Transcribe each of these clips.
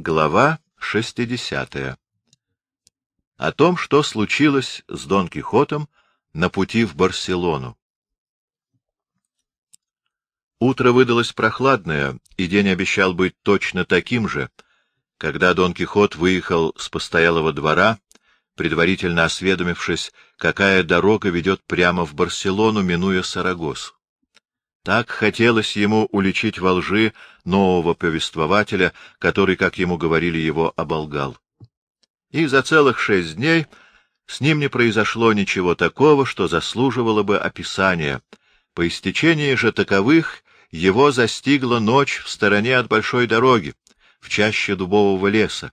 Глава 60. О том, что случилось с Дон Кихотом на пути в Барселону. Утро выдалось прохладное, и день обещал быть точно таким же, когда Дон Кихот выехал с постоялого двора, предварительно осведомившись, какая дорога ведет прямо в Барселону, минуя Сарагосу. Так хотелось ему уличить во лжи нового повествователя, который, как ему говорили, его оболгал. И за целых шесть дней с ним не произошло ничего такого, что заслуживало бы описания. По истечении же таковых его застигла ночь в стороне от большой дороги, в чаще дубового леса.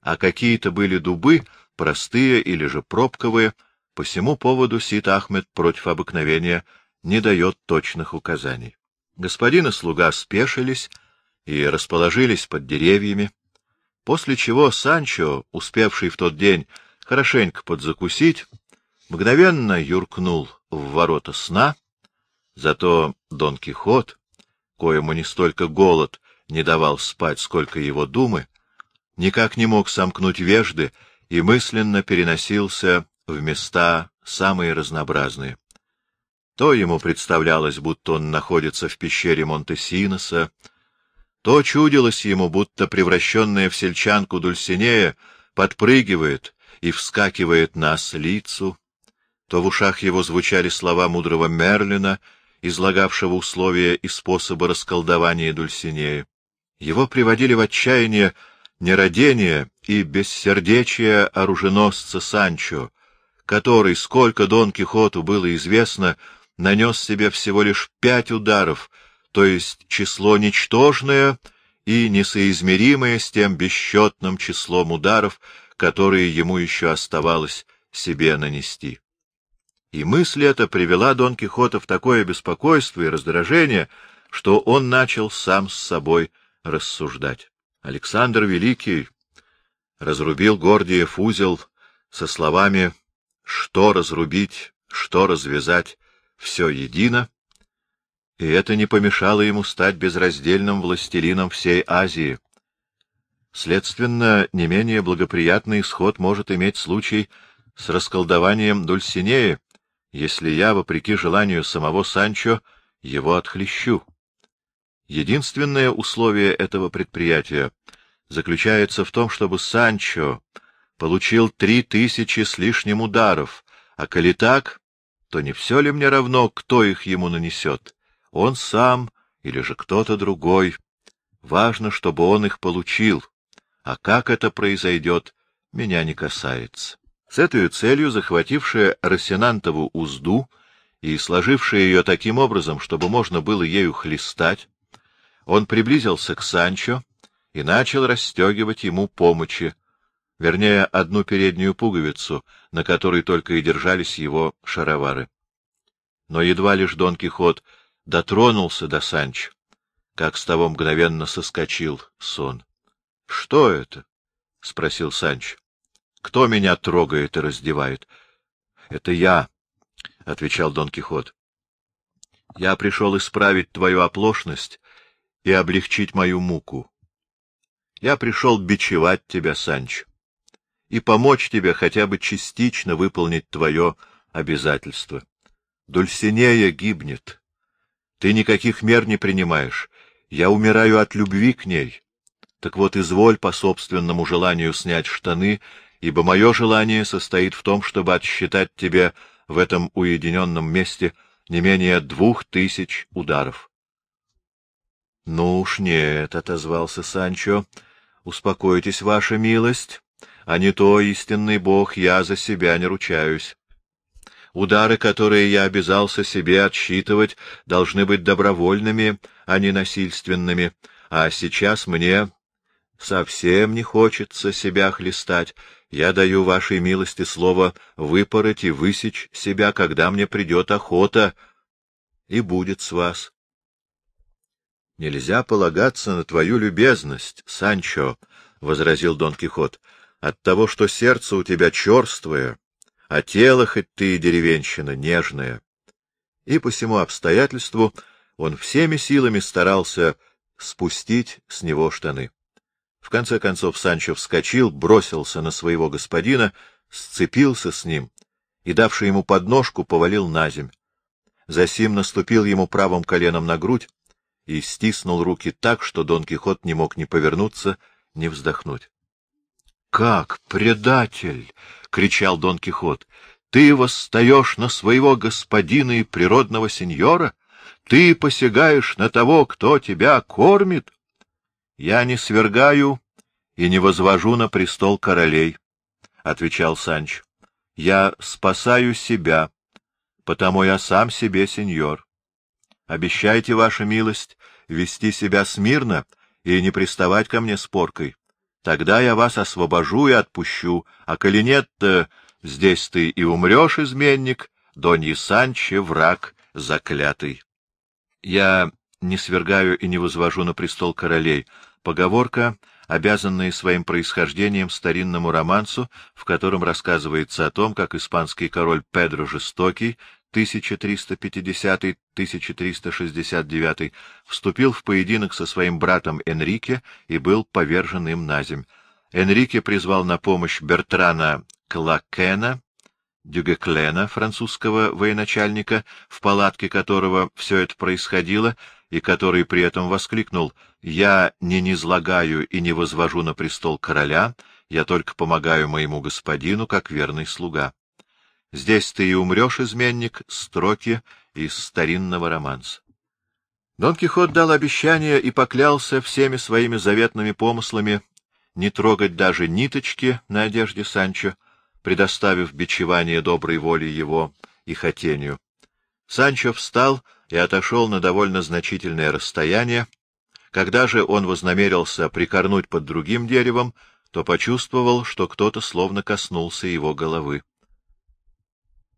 А какие-то были дубы, простые или же пробковые, по всему поводу Сид Ахмед против обыкновения — не дает точных указаний. Господин и слуга спешились и расположились под деревьями, после чего Санчо, успевший в тот день хорошенько подзакусить, мгновенно юркнул в ворота сна, зато Дон Кихот, коему не столько голод не давал спать, сколько его думы, никак не мог сомкнуть вежды и мысленно переносился в места самые разнообразные. То ему представлялось, будто он находится в пещере Монтесиноса, то чудилось ему, будто превращенная в сельчанку Дульсинея подпрыгивает и вскакивает на ослицу, то в ушах его звучали слова мудрого Мерлина, излагавшего условия и способы расколдования Дульсинеи. Его приводили в отчаяние нерадение и бессердечие оруженосца Санчо, который, сколько Дон Кихоту было известно, нанес себе всего лишь пять ударов, то есть число ничтожное и несоизмеримое с тем бесчетным числом ударов, которые ему еще оставалось себе нанести. И мысль эта привела Дон Кихота в такое беспокойство и раздражение, что он начал сам с собой рассуждать. Александр Великий разрубил Гордиев узел со словами «что разрубить, что развязать, все едино, и это не помешало ему стать безраздельным властелином всей Азии. Следственно, не менее благоприятный исход может иметь случай с расколдованием Дульсинеи, если я, вопреки желанию самого Санчо, его отхлещу. Единственное условие этого предприятия заключается в том, чтобы Санчо получил три тысячи с лишним ударов, а коли так, то не все ли мне равно, кто их ему нанесет? Он сам или же кто-то другой. Важно, чтобы он их получил. А как это произойдет, меня не касается. С этой целью, захватившая Росинантову узду и сложившая ее таким образом, чтобы можно было ею хлестать, он приблизился к Санчо и начал расстегивать ему помощи, вернее, одну переднюю пуговицу, на которой только и держались его шаровары. Но едва лишь Дон Кихот дотронулся до Санчо, как с того мгновенно соскочил сон. — Что это? — спросил Санч. — Кто меня трогает и раздевает? — Это я, — отвечал Дон Кихот. — Я пришел исправить твою оплошность и облегчить мою муку. Я пришел бичевать тебя, Санч, и помочь тебе хотя бы частично выполнить твое обязательство. Дульсинея гибнет. Ты никаких мер не принимаешь. Я умираю от любви к ней. Так вот, изволь по собственному желанию снять штаны, ибо мое желание состоит в том, чтобы отсчитать тебе в этом уединенном месте не менее двух тысяч ударов. — Ну уж нет, — отозвался Санчо, — успокойтесь, ваша милость, а не то истинный бог я за себя не ручаюсь. Удары, которые я обязался себе отсчитывать, должны быть добровольными, а не насильственными, а сейчас мне совсем не хочется себя хлестать. Я даю вашей милости слово выпороть и высечь себя, когда мне придет охота, и будет с вас. — Нельзя полагаться на твою любезность, Санчо, — возразил Дон Кихот, — от того, что сердце у тебя черствое, а тело хоть ты и деревенщина нежная. И по всему обстоятельству он всеми силами старался спустить с него штаны. В конце концов Санчо вскочил, бросился на своего господина, сцепился с ним и, давший ему подножку, повалил на земь. Засим наступил ему правым коленом на грудь и стиснул руки так, что Дон Кихот не мог ни повернуться, ни вздохнуть. — Как, предатель! — кричал Дон Кихот. — Ты восстаешь на своего господина и природного сеньора? Ты посягаешь на того, кто тебя кормит? — Я не свергаю и не возвожу на престол королей, — отвечал Санч. — Я спасаю себя, потому я сам себе сеньор. Обещайте, ваша милость, вести себя смирно и не приставать ко мне с поркой. Тогда я вас освобожу и отпущу, а коли нет-то, здесь ты и умрешь, изменник, Доньи Санче, враг заклятый. Я не свергаю и не возвожу на престол королей. Поговорка, обязанная своим происхождением старинному романсу, в котором рассказывается о том, как испанский король Педро Жестокий 1350-1369 вступил в поединок со своим братом Энрике и был повержен им на земь. Энрике призвал на помощь Бертрана Клакена, Дюгеклена, французского военачальника, в палатке которого все это происходило, и который при этом воскликнул «Я не низлагаю и не возвожу на престол короля, я только помогаю моему господину, как верный слуга». Здесь ты и умрешь, изменник, строки из старинного романса. Дон Кихот дал обещание и поклялся всеми своими заветными помыслами не трогать даже ниточки на одежде Санчо, предоставив бичевание доброй воли его и хотению. Санчо встал и отошел на довольно значительное расстояние. Когда же он вознамерился прикорнуть под другим деревом, то почувствовал, что кто-то словно коснулся его головы.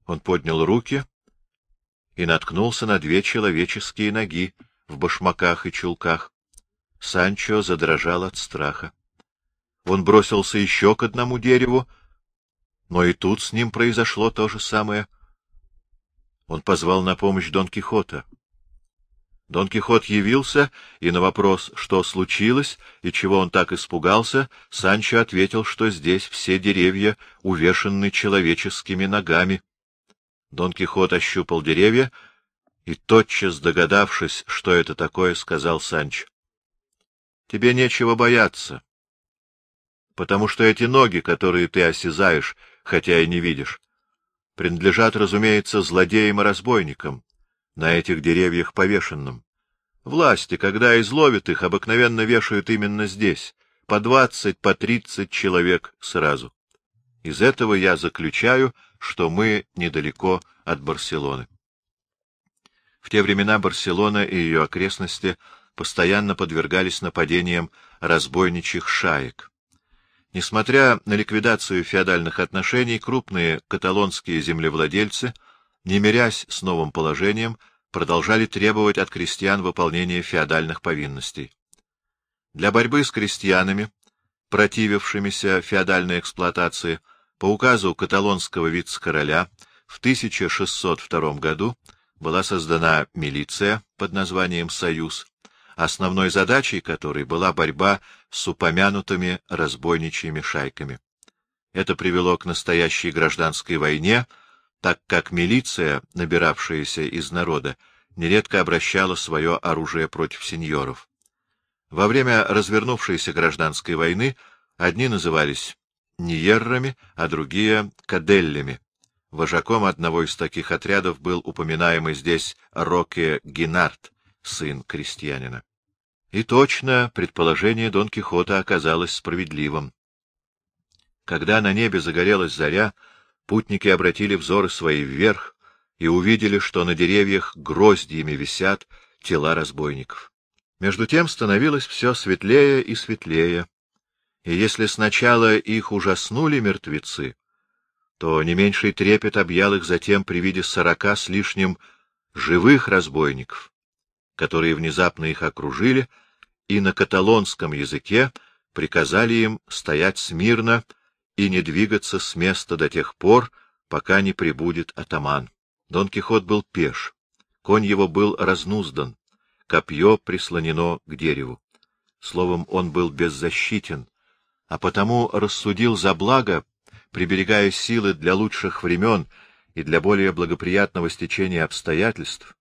Он поднял руки и наткнулся на две человеческие ноги в башмаках и чулках. Санчо задрожал от страха. Он бросился еще к одному дереву, но и тут с ним произошло то же самое. Он позвал на помощь Дон Кихота. Дон Кихот явился, и на вопрос, что случилось и чего он так испугался, Санчо ответил, что здесь все деревья увешаны человеческими ногами. Дон Кихот ощупал деревья и, тотчас догадавшись, что это такое, сказал Санчо. — Тебе нечего бояться, потому что эти ноги, которые ты осязаешь, хотя и не видишь, принадлежат, разумеется, злодеям и разбойникам, на этих деревьях повешенным. Власти, когда изловят их, обыкновенно вешают именно здесь, по двадцать, по тридцать человек сразу. Из этого я заключаю, что мы недалеко от Барселоны. В те времена Барселона и ее окрестности постоянно подвергались нападениям разбойничьих шаек. Несмотря на ликвидацию феодальных отношений, крупные каталонские землевладельцы, не мирясь с новым положением, продолжали требовать от крестьян выполнения феодальных повинностей. Для борьбы с крестьянами, противившимися феодальной эксплуатации, по указу каталонского вице-короля в 1602 году была создана милиция под названием «Союз», основной задачей которой была борьба с упомянутыми разбойничьими шайками. Это привело к настоящей гражданской войне, так как милиция, набиравшаяся из народа, нередко обращала свое оружие против сеньоров. Во время развернувшейся гражданской войны одни назывались Ниеррами, а другие — Каделлями. Вожаком одного из таких отрядов был упоминаемый здесь Роке Гинард, сын крестьянина. И точно предположение Дон Кихота оказалось справедливым. Когда на небе загорелась заря, путники обратили взоры свои вверх и увидели, что на деревьях гроздьями висят тела разбойников. Между тем становилось все светлее и светлее, и если сначала их ужаснули мертвецы, то не меньший трепет объял их затем при виде сорока с лишним живых разбойников, которые внезапно их окружили и на каталонском языке приказали им стоять смирно и не двигаться с места до тех пор, пока не прибудет атаман. Дон Кихот был пеш, конь его был разнуздан, копье прислонено к дереву. Словом, он был беззащитен, а потому рассудил за благо, приберегая силы для лучших времен и для более благоприятного стечения обстоятельств,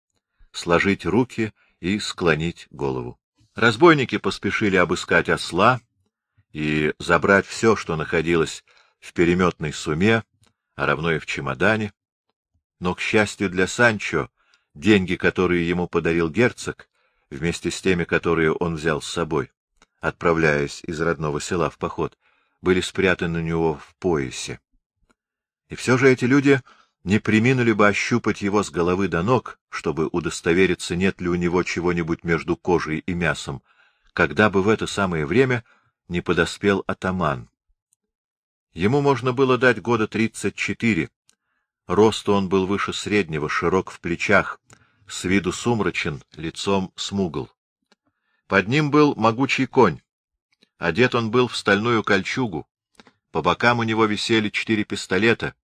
сложить руки и склонить голову. Разбойники поспешили обыскать осла и забрать все, что находилось в переметной суме, а равно и в чемодане. Но, к счастью для Санчо, деньги, которые ему подарил герцог, вместе с теми, которые он взял с собой, отправляясь из родного села в поход, были спрятаны у него в поясе. И все же эти люди не приминули бы ощупать его с головы до ног, чтобы удостовериться, нет ли у него чего-нибудь между кожей и мясом, когда бы в это самое время не подоспел атаман. Ему можно было дать года тридцать четыре. Росту он был выше среднего, широк в плечах, с виду сумрачен, лицом смугл. Под ним был могучий конь. Одет он был в стальную кольчугу. По бокам у него висели четыре пистолета.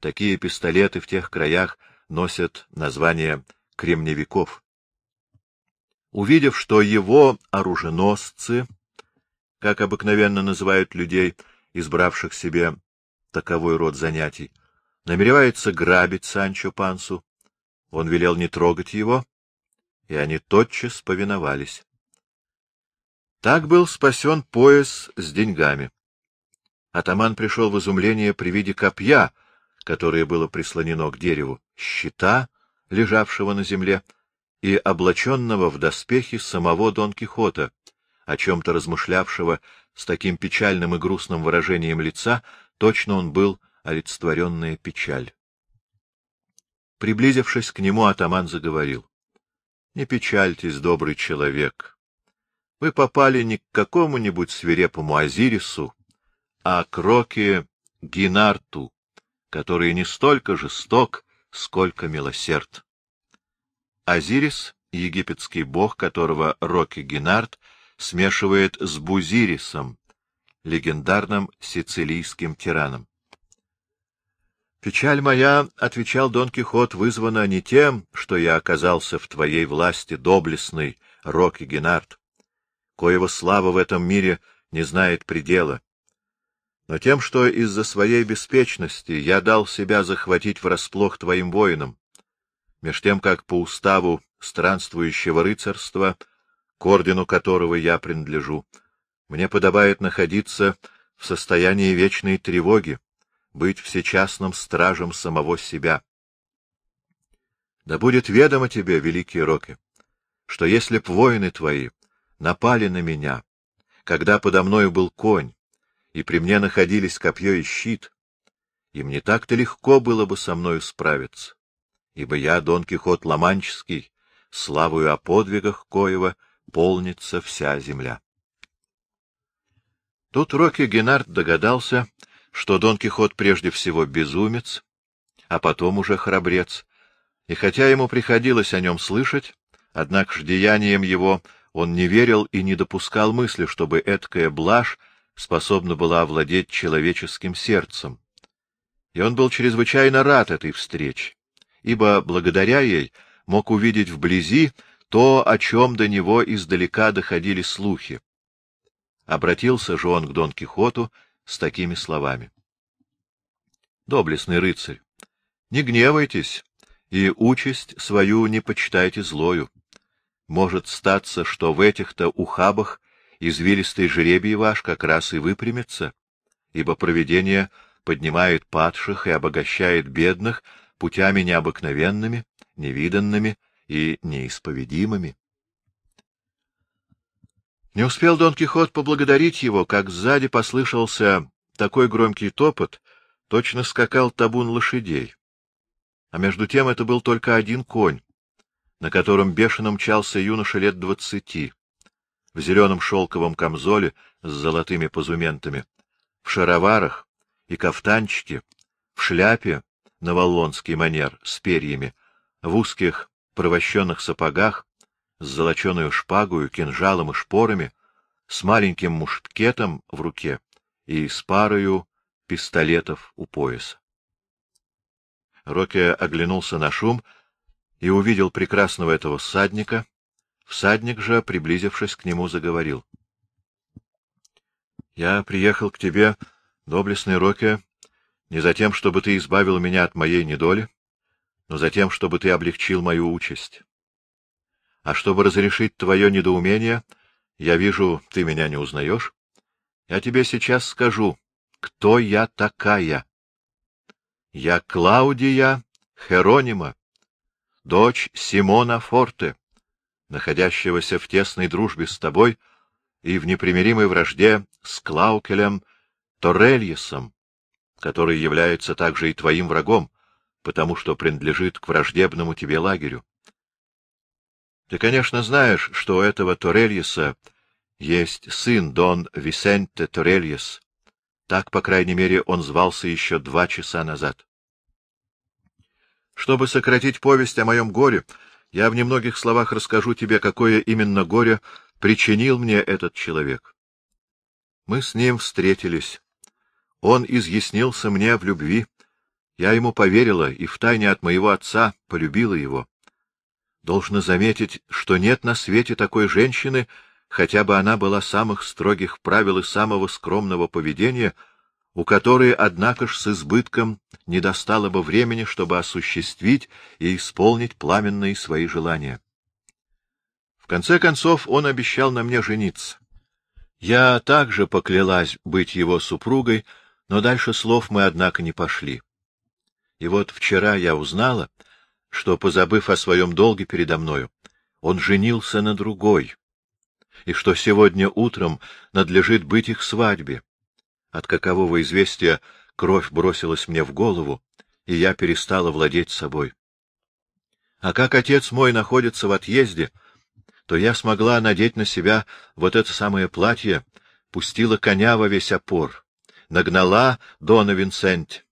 Такие пистолеты в тех краях носят название кремневиков. Увидев, что его оруженосцы, как обыкновенно называют людей, избравших себе таковой род занятий, намеревается грабить Санчо Пансу, он велел не трогать его, и они тотчас повиновались. Так был спасен пояс с деньгами. Атаман пришел в изумление при виде копья, которое было прислонено к дереву, щита, лежавшего на земле, и облаченного в доспехи самого Дон Кихота, о чем-то размышлявшего с таким печальным и грустным выражением лица, точно он был олицетворенная печаль. Приблизившись к нему, атаман заговорил. — Не печальтесь, добрый человек. Вы попали не к какому-нибудь свирепому Азирису, а к Роке Гинарту, который не столько жесток, сколько милосерд. Азирис — египетский бог, которого Роки Гинарт смешивает с Бузирисом, легендарным сицилийским тираном. Печаль моя, — отвечал Дон Кихот, — вызвана не тем, что я оказался в твоей власти, доблестный Рокки Генард, коего слава в этом мире не знает предела, но тем, что из-за своей беспечности я дал себя захватить врасплох твоим воинам, меж тем, как по уставу странствующего рыцарства, к ордену которого я принадлежу, мне подобает находиться в состоянии вечной тревоги, быть всечастным стражем самого себя. Да будет ведомо тебе, великий Роки, что если б воины твои напали на меня, когда подо мною был конь, и при мне находились копье и щит, им не так-то легко было бы со мною справиться, ибо я, Дон Кихот Ломанческий, славою о подвигах коего полнится вся земля. Тут Рокки Геннард догадался, что Дон Кихот прежде всего безумец, а потом уже храбрец, и хотя ему приходилось о нем слышать, однако ж деянием его он не верил и не допускал мысли, чтобы эткая блажь способна была овладеть человеческим сердцем. И он был чрезвычайно рад этой встрече, ибо благодаря ей мог увидеть вблизи то, о чем до него издалека доходили слухи. Обратился же он к Дон Кихоту с такими словами. — Доблестный рыцарь, не гневайтесь и участь свою не почитайте злою. Может статься, что в этих-то ухабах извилистый жребий ваш как раз и выпрямится, ибо провидение поднимает падших и обогащает бедных путями необыкновенными, невиданными и неисповедимыми. Не успел Дон Кихот поблагодарить его, как сзади послышался такой громкий топот, точно скакал табун лошадей. А между тем это был только один конь, на котором бешено мчался юноша лет двадцати, в зеленом шелковом камзоле с золотыми позументами, в шароварах и кафтанчике, в шляпе на валлонский манер с перьями, в узких провощенных сапогах, с золоченую шпагою, кинжалом и шпорами, с маленьким мушкетом в руке и с парою пистолетов у пояса. Рокки оглянулся на шум и увидел прекрасного этого всадника. Всадник же, приблизившись к нему, заговорил. Я приехал к тебе, доблестный Роке, не за тем, чтобы ты избавил меня от моей недоли, но за тем, чтобы ты облегчил мою участь. А чтобы разрешить твое недоумение, я вижу, ты меня не узнаешь, я тебе сейчас скажу, кто я такая. Я Клаудия Херонима, дочь Симона Форте, находящегося в тесной дружбе с тобой и в непримиримой вражде с Клаукелем Торрельесом, который является также и твоим врагом, потому что принадлежит к враждебному тебе лагерю. Ты, конечно, знаешь, что у этого Торрельеса есть сын Дон Висенте Торрельес. Так, по крайней мере, он звался еще два часа назад. Чтобы сократить повесть о моем горе, я в немногих словах расскажу тебе, какое именно горе причинил мне этот человек. Мы с ним встретились. Он изъяснился мне в любви. Я ему поверила и втайне от моего отца полюбила его. Должно заметить, что нет на свете такой женщины, хотя бы она была самых строгих правил и самого скромного поведения, у которой, однако ж, с избытком не достало бы времени, чтобы осуществить и исполнить пламенные свои желания. В конце концов, он обещал на мне жениться. Я также поклялась быть его супругой, но дальше слов мы, однако, не пошли. И вот вчера я узнала, что, позабыв о своем долге передо мною, он женился на другой, и что сегодня утром надлежит быть их свадьбе. От какового известия кровь бросилась мне в голову, и я перестала владеть собой. А как отец мой находится в отъезде, то я смогла надеть на себя вот это самое платье, пустила коня во весь опор, нагнала Дона Винсент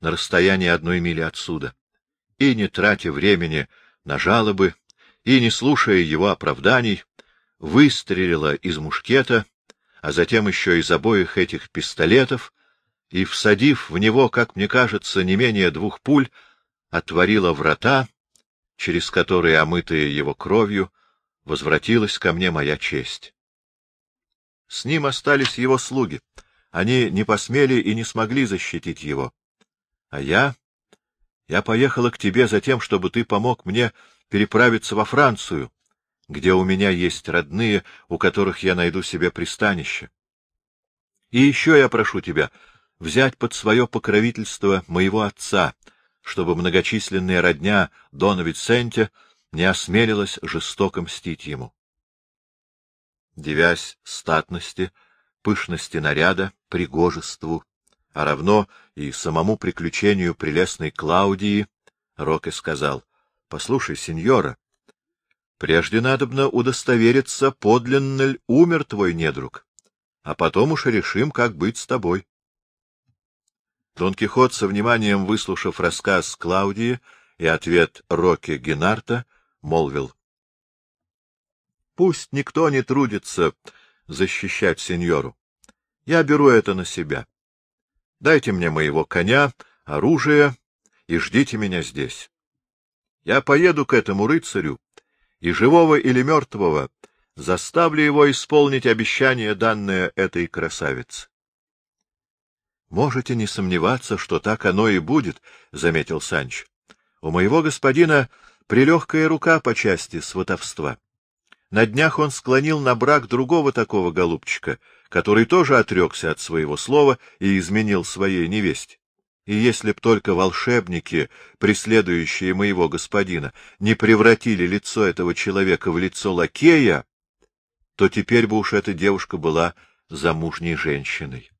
на расстоянии одной мили отсюда, и, не тратя времени на жалобы, и не слушая его оправданий, выстрелила из мушкета, а затем еще из обоих этих пистолетов, и, всадив в него, как мне кажется, не менее двух пуль, отворила врата, через которые, омытые его кровью, возвратилась ко мне моя честь. С ним остались его слуги. Они не посмели и не смогли защитить его. А я... Я поехала к тебе за тем, чтобы ты помог мне переправиться во Францию, где у меня есть родные, у которых я найду себе пристанище. И еще я прошу тебя взять под свое покровительство моего отца, чтобы многочисленная родня Дона Виценте не осмелилась жестоко мстить ему. Девясь статности, пышности наряда, пригожеству, а равно и самому приключению прелестной Клаудии, Роке сказал, — Послушай, сеньора, прежде надобно удостовериться, подлинно ли умер твой недруг, а потом уж решим, как быть с тобой. Дон Кихот, со вниманием выслушав рассказ Клаудии и ответ Роке Генарта, молвил. — Пусть никто не трудится защищать сеньору. Я беру это на себя. Дайте мне моего коня, оружие и ждите меня здесь. Я поеду к этому рыцарю, и живого или мертвого заставлю его исполнить обещание, данное этой красавице. Можете не сомневаться, что так оно и будет, — заметил Санч. — У моего господина прилегкая рука по части сватовства. На днях он склонил на брак другого такого голубчика, который тоже отрекся от своего слова и изменил своей невесте. И если б только волшебники, преследующие моего господина, не превратили лицо этого человека в лицо лакея, то теперь бы уж эта девушка была замужней женщиной.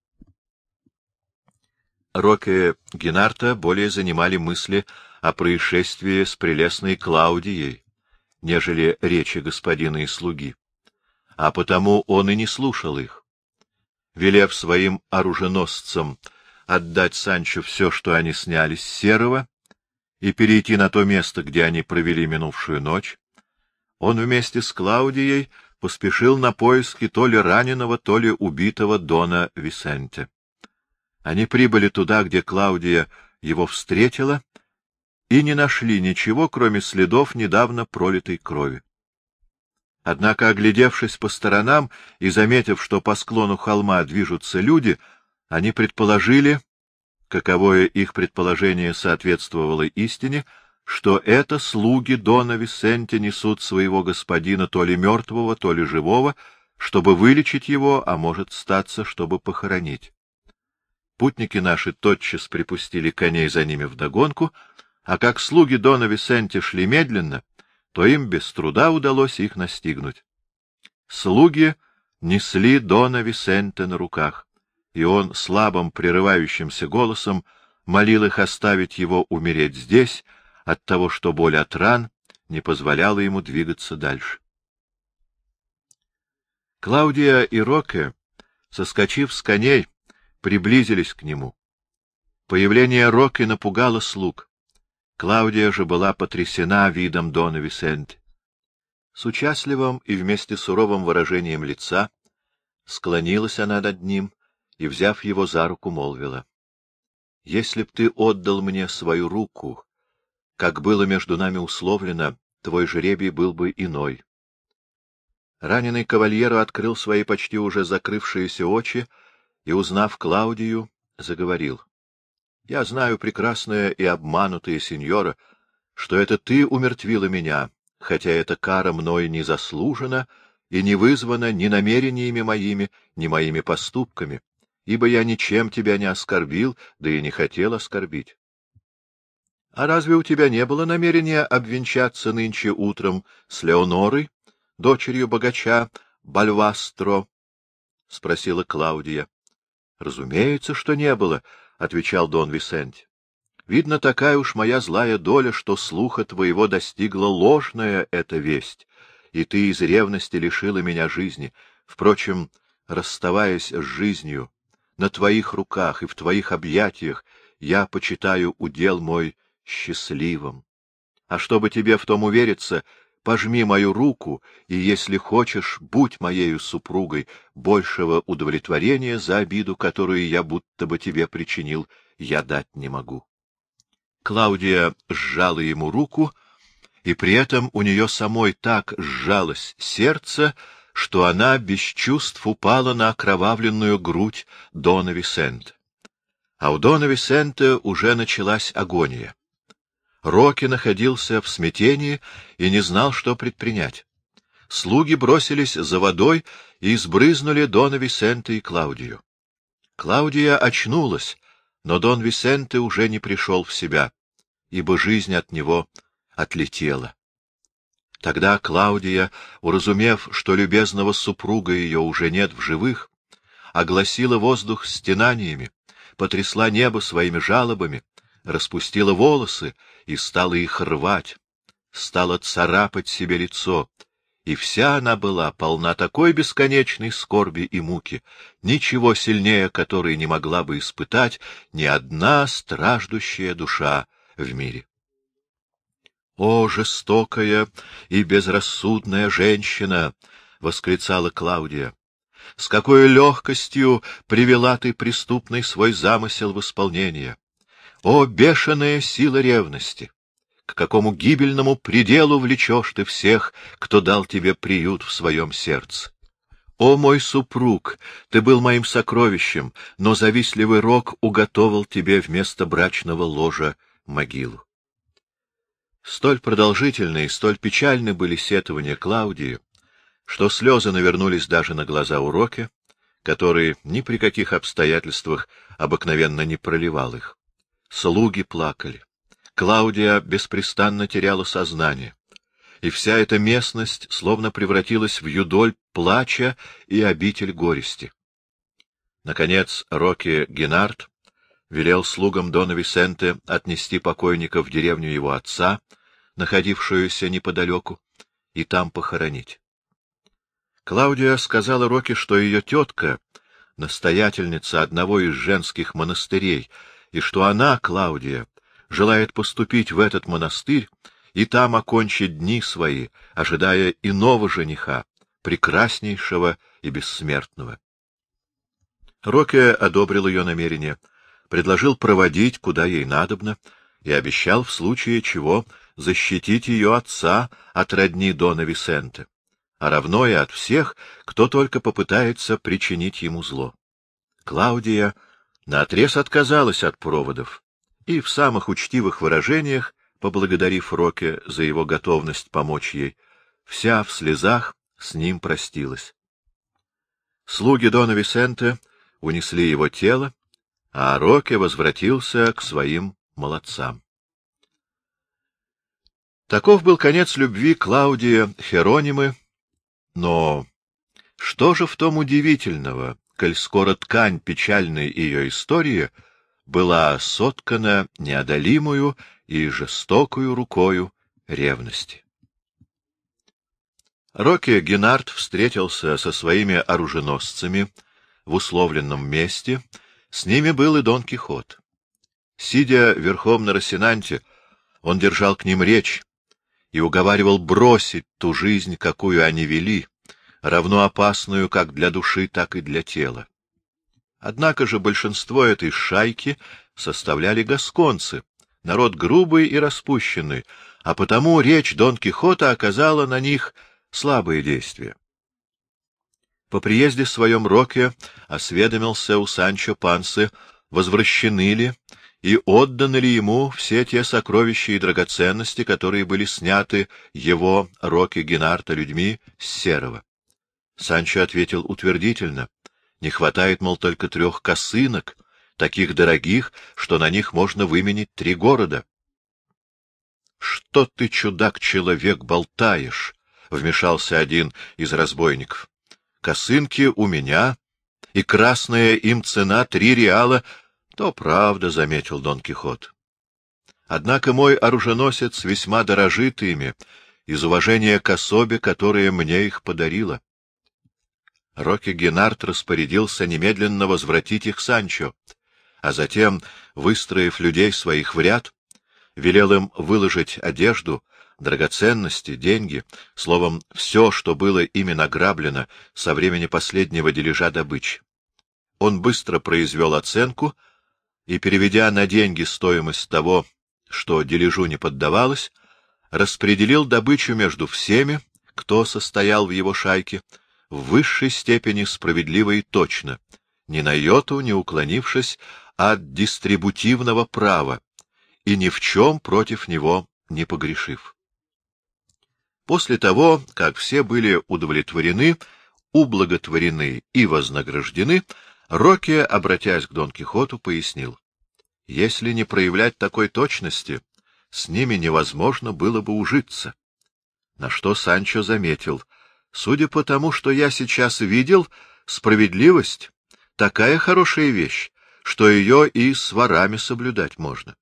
Роке Генарта более занимали мысли о происшествии с прелестной Клаудией, нежели речи господина и слуги, а потому он и не слушал их. Велев своим оруженосцам отдать Санчо все, что они сняли с Серого, и перейти на то место, где они провели минувшую ночь, он вместе с Клаудией поспешил на поиски то ли раненого, то ли убитого Дона Висенте. Они прибыли туда, где Клаудия его встретила, и не нашли ничего, кроме следов недавно пролитой крови. Однако, оглядевшись по сторонам и заметив, что по склону холма движутся люди, они предположили, каковое их предположение соответствовало истине, что это слуги Дона Висенте несут своего господина то ли мертвого, то ли живого, чтобы вылечить его, а может статься, чтобы похоронить. Путники наши тотчас припустили коней за ними вдогонку, а как слуги Дона Висенте шли медленно, то им без труда удалось их настигнуть. Слуги несли Дона Висенте на руках, и он слабым прерывающимся голосом молил их оставить его умереть здесь от того, что боль от ран не позволяла ему двигаться дальше. Клаудия и Роке, соскочив с коней, приблизились к нему. Появление Роке напугало слуг. Клаудия же была потрясена видом Дона Висенте. С участливым и вместе суровым выражением лица склонилась она над ним и, взяв его за руку, молвила. — Если б ты отдал мне свою руку, как было между нами условлено, твой жребий был бы иной. Раненый кавальеро открыл свои почти уже закрывшиеся очи и, узнав Клаудию, заговорил. Я знаю, прекрасная и обманутая сеньора, что это ты умертвила меня, хотя эта кара мной не заслужена и не вызвана ни намерениями моими, ни моими поступками, ибо я ничем тебя не оскорбил, да и не хотел оскорбить. — А разве у тебя не было намерения обвенчаться нынче утром с Леонорой, дочерью богача Бальвастро? — спросила Клаудия. — Разумеется, что не было, — отвечал Дон Висенти. — Видно, такая уж моя злая доля, что слуха твоего достигла ложная эта весть, и ты из ревности лишила меня жизни. Впрочем, расставаясь с жизнью, на твоих руках и в твоих объятиях я почитаю удел мой счастливым. А чтобы тебе в том увериться, пожми мою руку, и, если хочешь, будь моею супругой, большего удовлетворения за обиду, которую я будто бы тебе причинил, я дать не могу. Клаудия сжала ему руку, и при этом у нее самой так сжалось сердце, что она без чувств упала на окровавленную грудь Дона Висенте. А у Дона Висенте уже началась агония. Рокки находился в смятении и не знал, что предпринять. Слуги бросились за водой и сбрызнули Дона Висенте и Клаудию. Клаудия очнулась, но Дон Висенте уже не пришел в себя, ибо жизнь от него отлетела. Тогда Клаудия, уразумев, что любезного супруга ее уже нет в живых, огласила воздух стенаниями, потрясла небо своими жалобами, распустила волосы и стала их рвать, стала царапать себе лицо, и вся она была полна такой бесконечной скорби и муки, ничего сильнее которой не могла бы испытать ни одна страждущая душа в мире. «О, жестокая и безрассудная женщина!» — восклицала Клаудия. «С какой легкостью привела ты преступный свой замысел в исполнение! О, бешеная сила ревности! К какому гибельному пределу влечешь ты всех, кто дал тебе приют в своем сердце! О, мой супруг, ты был моим сокровищем, но завистливый рок уготовал тебе вместо брачного ложа могилу. Столь продолжительны и столь печальны были сетования Клаудии, что слезы навернулись даже на глаза у Роке, который ни при каких обстоятельствах обыкновенно не проливал их. Слуги плакали. Клаудия беспрестанно теряла сознание. И вся эта местность словно превратилась в юдоль плача и обитель горести. Наконец Рокки Генард велел слугам Дона Висенте отнести покойника в деревню его отца, находившуюся неподалеку, и там похоронить. Клаудия сказала Рокки, что ее тетка, настоятельница одного из женских монастырей, и что она, Клаудия, желает поступить в этот монастырь и там окончить дни свои, ожидая иного жениха, прекраснейшего и бессмертного. Роке одобрил ее намерение, предложил проводить, куда ей надобно, и обещал в случае чего защитить ее отца от родни Дона Висенте, а равно и от всех, кто только попытается причинить ему зло. Клаудия наотрез отказалась от проводов и в самых учтивых выражениях, поблагодарив Роке за его готовность помочь ей, вся в слезах с ним простилась. Слуги Дона Висенте унесли его тело, а Роке возвратился к своим молодцам. Таков был конец любви Клаудия Херонимы, но что же в том удивительного, коль скоро ткань печальной ее истории была соткана неодолимую и жестокую рукою ревности? Рокки Геннард встретился со своими оруженосцами в условленном месте, с ними был и Дон Кихот. Сидя верхом на Росинанте, он держал к ним речь и уговаривал бросить ту жизнь, какую они вели, равно опасную как для души, так и для тела. Однако же большинство этой шайки составляли гасконцы, народ грубый и распущенный, а потому речь Дон Кихота оказала на них слабые действия. По приезде своем Роке осведомился у Санчо Пансы, возвращены ли и отданы ли ему все те сокровища и драгоценности, которые были сняты его, Роке Генарта, людьми с Серого. Санчо ответил утвердительно. Не хватает, мол, только трех косынок, таких дорогих, что на них можно выменить три города. — Что ты, чудак-человек, болтаешь? — вмешался один из разбойников. — Косынки у меня, и красная им цена три реала. — То правда, — заметил Дон Кихот. Однако мой оруженосец весьма дорожит ими, из уважения к особе, которая мне их подарила. Рокки Генард распорядился немедленно возвратить их Санчо, а затем, выстроив людей своих в ряд, велел им выложить одежду, драгоценности, деньги, словом, все, что было ими награблено со времени последнего дележа добычи. Он быстро произвел оценку и, переведя на деньги стоимость того, что дележу не поддавалось, распределил добычу между всеми, кто состоял в его шайке, в высшей степени справедливо и точно, ни на йоту не уклонившись от дистрибутивного права и ни в чем против него не погрешив. После того, как все были удовлетворены, ублаготворены и вознаграждены, Рокки, обратясь к Дон Кихоту, пояснил. Если не проявлять такой точности, с ними невозможно было бы ужиться. На что Санчо заметил. Судя по тому, что я сейчас видел, справедливость — такая хорошая вещь, что ее и с ворами соблюдать можно.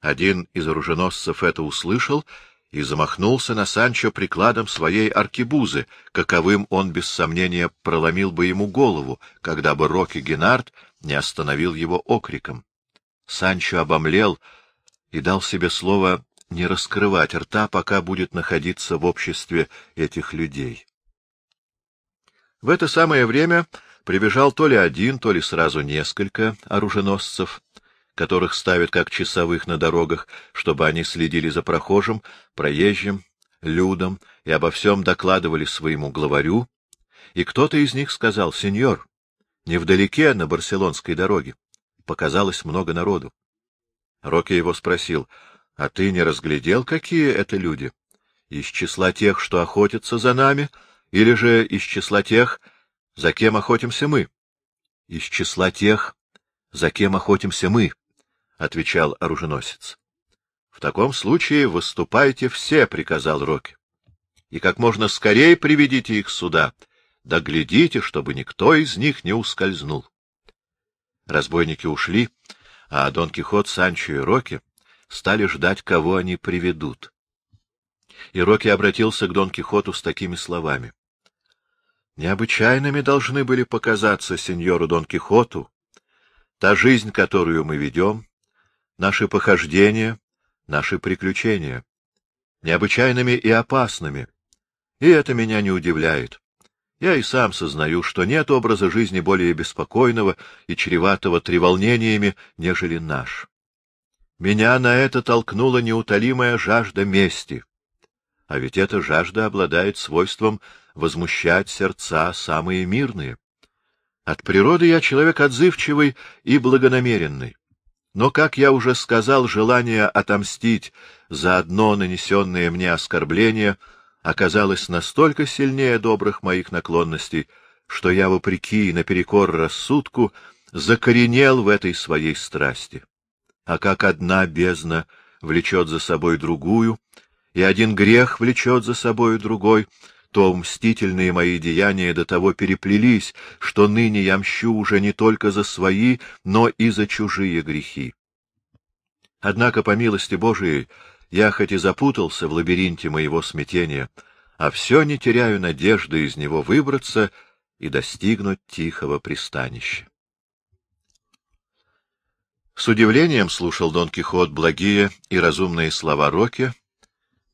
Один из оруженосцев это услышал и замахнулся на Санчо прикладом своей аркебузы, каковым он, без сомнения, проломил бы ему голову, когда бы Рокки Генард не остановил его окриком. Санчо обомлел и дал себе слово не раскрывать рта, пока будет находиться в обществе этих людей. В это самое время прибежал то ли один, то ли сразу несколько оруженосцев, которых ставят как часовых на дорогах, чтобы они следили за прохожим, проезжим, людом и обо всем докладывали своему главарю, и кто-то из них сказал, — Сеньор, невдалеке на Барселонской дороге показалось много народу. Роки его спросил, — А ты не разглядел, какие это люди? Из числа тех, что охотятся за нами, или же из числа тех, за кем охотимся мы? — Из числа тех, за кем охотимся мы, — отвечал оруженосец. — В таком случае выступайте все, — приказал Рокки. — И как можно скорее приведите их сюда, да глядите, чтобы никто из них не ускользнул. Разбойники ушли, а Дон Кихот, Санчо и Рокки стали ждать, кого они приведут. И Рокки обратился к Дон Кихоту с такими словами. — Необычайными должны были показаться сеньору Дон Кихоту та жизнь, которую мы ведем, наши похождения, наши приключения, необычайными и опасными. И это меня не удивляет. Я и сам сознаю, что нет образа жизни более беспокойного и чреватого треволнениями, нежели наш. Меня на это толкнула неутолимая жажда мести. А ведь эта жажда обладает свойством возмущать сердца самые мирные. От природы я человек отзывчивый и благонамеренный. Но, как я уже сказал, желание отомстить за одно нанесенное мне оскорбление оказалось настолько сильнее добрых моих наклонностей, что я, вопреки и наперекор рассудку, закоренел в этой своей страсти. А как одна бездна влечет за собой другую, и один грех влечет за собой другой, то мстительные мои деяния до того переплелись, что ныне я мщу уже не только за свои, но и за чужие грехи. Однако, по милости Божией, я хоть и запутался в лабиринте моего смятения, а все не теряю надежды из него выбраться и достигнуть тихого пристанища. С удивлением слушал Дон Кихот благие и разумные слова Роки,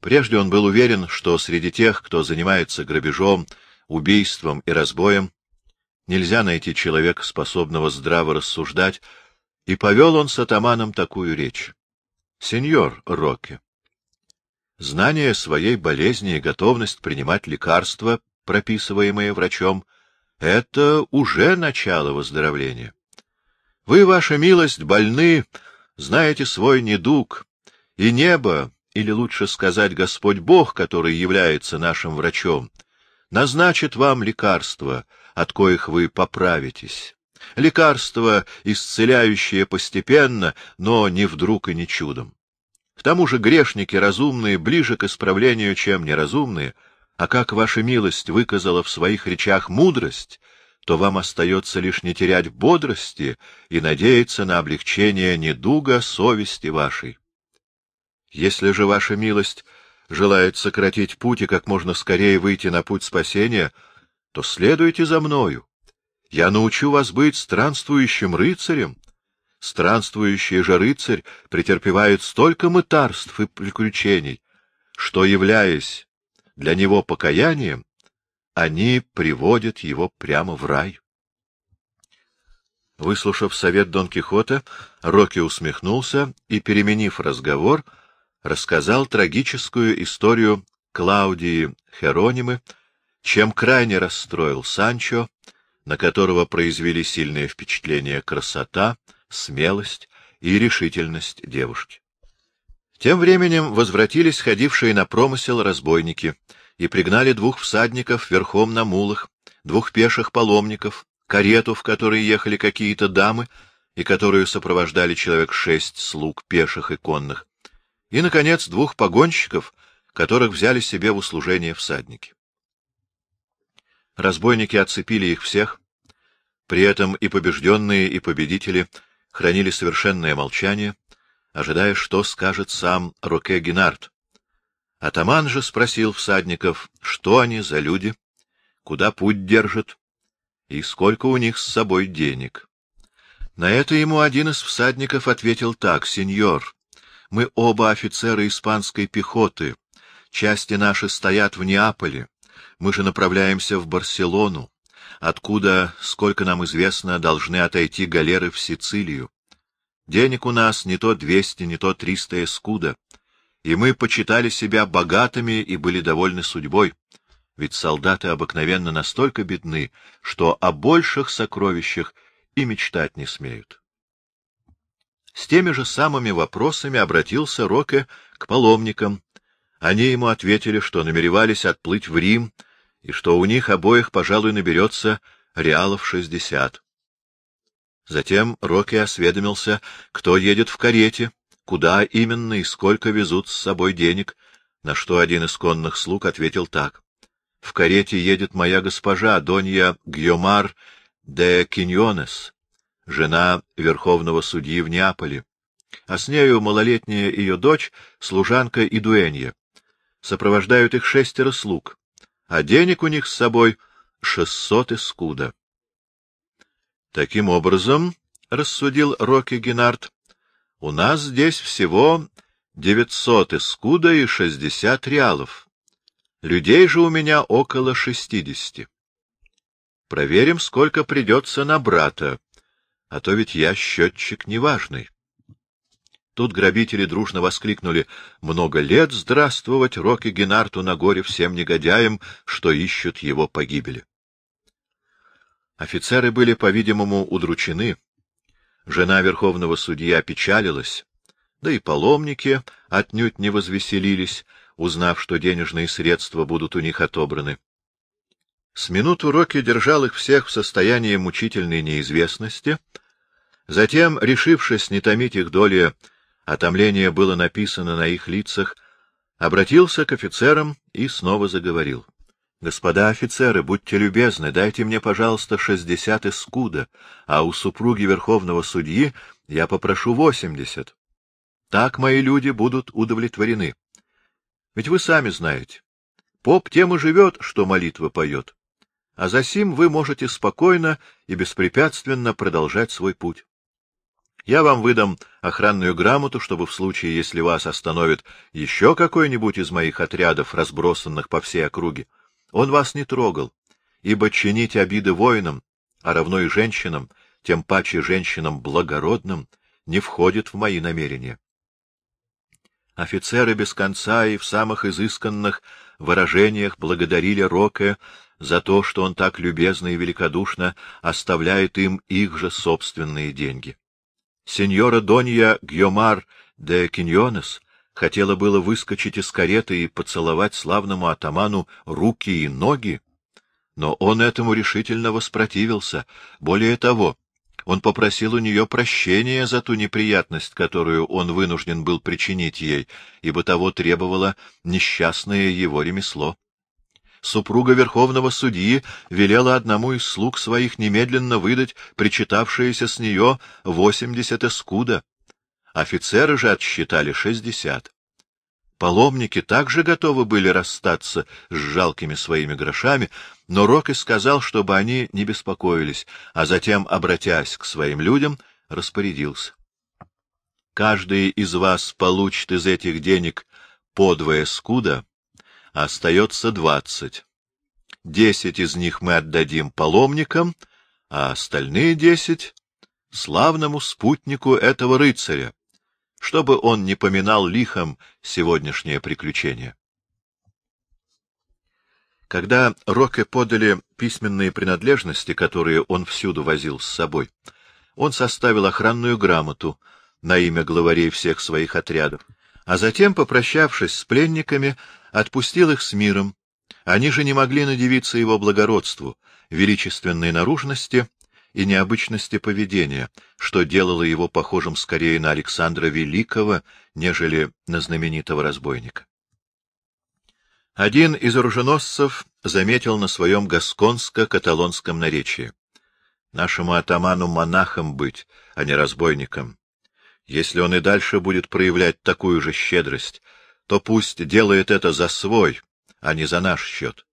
Прежде он был уверен, что среди тех, кто занимается грабежом, убийством и разбоем, нельзя найти человека, способного здраво рассуждать, и повел он с атаманом такую речь. — Сеньор Рокки, знание своей болезни и готовность принимать лекарства, прописываемые врачом, — это уже начало выздоровления. Вы, ваша милость, больны, знаете свой недуг, и небо, или лучше сказать Господь Бог, который является нашим врачом, назначит вам лекарства, от коих вы поправитесь. Лекарства, исцеляющие постепенно, но не вдруг и не чудом. К тому же грешники разумные ближе к исправлению, чем неразумные, а как ваша милость выказала в своих речах мудрость, то вам остается лишь не терять бодрости и надеяться на облегчение недуга совести вашей. Если же ваша милость желает сократить путь и как можно скорее выйти на путь спасения, то следуйте за мною. Я научу вас быть странствующим рыцарем. Странствующий же рыцарь претерпевает столько мытарств и приключений, что, являясь для него покаянием, они приводят его прямо в рай. Выслушав совет Дон Кихота, Рокки усмехнулся и, переменив разговор, — рассказал трагическую историю Клаудии Херонимы, чем крайне расстроил Санчо, на которого произвели сильное впечатление красота, смелость и решительность девушки. Тем временем возвратились ходившие на промысел разбойники и пригнали двух всадников верхом на мулах, двух пеших паломников, карету, в которой ехали какие-то дамы и которую сопровождали человек шесть слуг пеших и конных, и, наконец, двух погонщиков, которых взяли себе в услужение всадники. Разбойники отцепили их всех, при этом и побежденные, и победители хранили совершенное молчание, ожидая, что скажет сам Роке Генард. Атаман же спросил всадников, что они за люди, куда путь держат и сколько у них с собой денег. На это ему один из всадников ответил так, — Сеньор, мы оба офицеры испанской пехоты. Части наши стоят в Неаполе. Мы же направляемся в Барселону, откуда, сколько нам известно, должны отойти галеры в Сицилию. Денег у нас не то двести, не то триста эскуда, и мы почитали себя богатыми и были довольны судьбой, ведь солдаты обыкновенно настолько бедны, что о больших сокровищах и мечтать не смеют. С теми же самыми вопросами обратился Роке к паломникам. Они ему ответили, что намеревались отплыть в Рим, и что у них обоих, пожалуй, наберется реалов шестьдесят. Затем Роке осведомился, кто едет в карете, куда именно и сколько везут с собой денег, на что один из конных слуг ответил так. — В карете едет моя госпожа, Донья Гьомар де Киньонес, жена верховного судьи в Неаполе, а с нею малолетняя ее дочь, служанка и дуэнья. Сопровождают их шестеро слуг, а денег у них с собой шестьсот искуда. Таким образом, — рассудил Рокки Геннард, — у нас здесь всего девятьсот искуда и шестьдесят реалов. Людей же у меня около шестидесяти. Проверим, сколько придется на брата, а то ведь я счетчик неважный. Тут грабители дружно воскликнули «Много лет здравствовать Роке Генарту на горе всем негодяям, что ищут его погибели». Офицеры были, по-видимому, удручены. Жена верховного судьи опечалилась, да и паломники отнюдь не возвеселились, узнав, что денежные средства будут у них отобраны. С минуту Рокки держал их всех в состоянии мучительной неизвестности, затем, решившись не томить их доли, Отомление было написано на их лицах, обратился к офицерам и снова заговорил. — Господа офицеры, будьте любезны, дайте мне, пожалуйста, шестьдесят искуда, а у супруги верховного судьи я попрошу восемьдесят. Так мои люди будут удовлетворены. Ведь вы сами знаете, поп тем и живет, что молитва поет, а за сим вы можете спокойно и беспрепятственно продолжать свой путь. Я вам выдам охранную грамоту, чтобы в случае, если вас остановит еще какой-нибудь из моих отрядов, разбросанных по всей округе, он вас не трогал, ибо чинить обиды воинам, а равно и женщинам, тем паче женщинам благородным, не входит в мои намерения. Офицеры без конца и в самых изысканных выражениях благодарили Роке за то, что он так любезно и великодушно оставляет им их же собственные деньги. Сеньора Донья Гьомар де Киньонес хотела было выскочить из кареты и поцеловать славному атаману руки и ноги, но он этому решительно воспротивился. Более того, он попросил у нее прощения за ту неприятность, которую он вынужден был причинить ей, ибо того требовало несчастное его ремесло супруга верховного судьи велела одному из слуг своих немедленно выдать причитавшееся с нее восемьдесят эскуда. Офицеры же отсчитали шестьдесят. Паломники также готовы были расстаться с жалкими своими грошами, но Роки сказал, чтобы они не беспокоились, а затем, обратясь к своим людям, распорядился. Каждый из вас получит из этих денег подвое скуда, остается двадцать. Десять из них мы отдадим паломникам, а остальные десять — славному спутнику этого рыцаря, чтобы он не поминал лихом сегодняшнее приключение. Когда Роке подали письменные принадлежности, которые он всюду возил с собой, он составил охранную грамоту на имя главарей всех своих отрядов, а затем, попрощавшись с пленниками, отпустил их с миром. Они же не могли надевиться его благородству, величественной наружности и необычности поведения, что делало его похожим скорее на Александра Великого, нежели на знаменитого разбойника. Один из оруженосцев заметил на своем гасконско-каталонском наречии. Нашему атаману монахом быть, а не разбойником. Если он и дальше будет проявлять такую же щедрость, то пусть делает это за свой, а не за наш счет.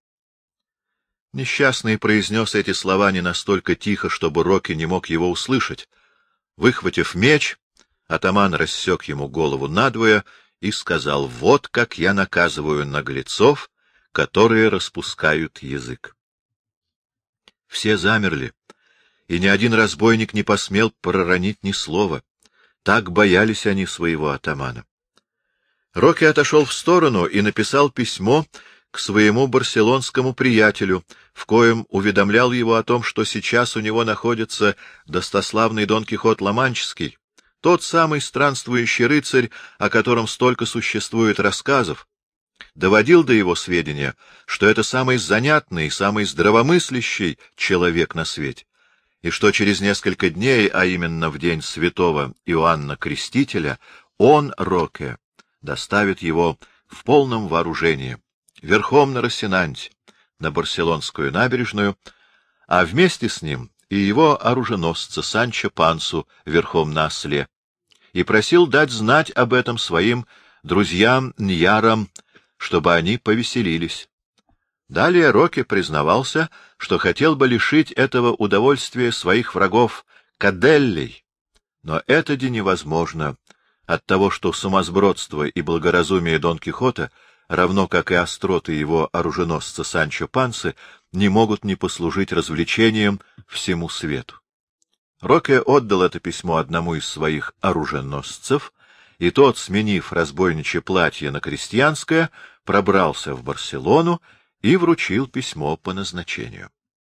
Несчастный произнес эти слова не настолько тихо, чтобы Рокки не мог его услышать. Выхватив меч, атаман рассек ему голову надвое и сказал, «Вот как я наказываю наглецов, которые распускают язык». Все замерли, и ни один разбойник не посмел проронить ни слова. Так боялись они своего атамана. Рокки отошел в сторону и написал письмо к своему барселонскому приятелю, в коем уведомлял его о том, что сейчас у него находится достославный Дон Кихот Ламанческий, тот самый странствующий рыцарь, о котором столько существует рассказов, доводил до его сведения, что это самый занятный, самый здравомыслящий человек на свете, и что через несколько дней, а именно в день святого Иоанна Крестителя, он, Роке, доставит его в полном вооружении, верхом на Рассенанте, на Барселонскую набережную, а вместе с ним и его оруженосца Санчо Пансу верхом на осле, и просил дать знать об этом своим друзьям-ньярам, чтобы они повеселились. Далее Рокки признавался, что хотел бы лишить этого удовольствия своих врагов Каделлей, но это де невозможно, от того, что сумасбродство и благоразумие Дон Кихота, равно как и остроты его оруженосца Санчо Пансы, не могут не послужить развлечением всему свету. Роке отдал это письмо одному из своих оруженосцев и тот, сменив разбойничье платье на крестьянское, пробрался в Барселону и вручил письмо по назначению.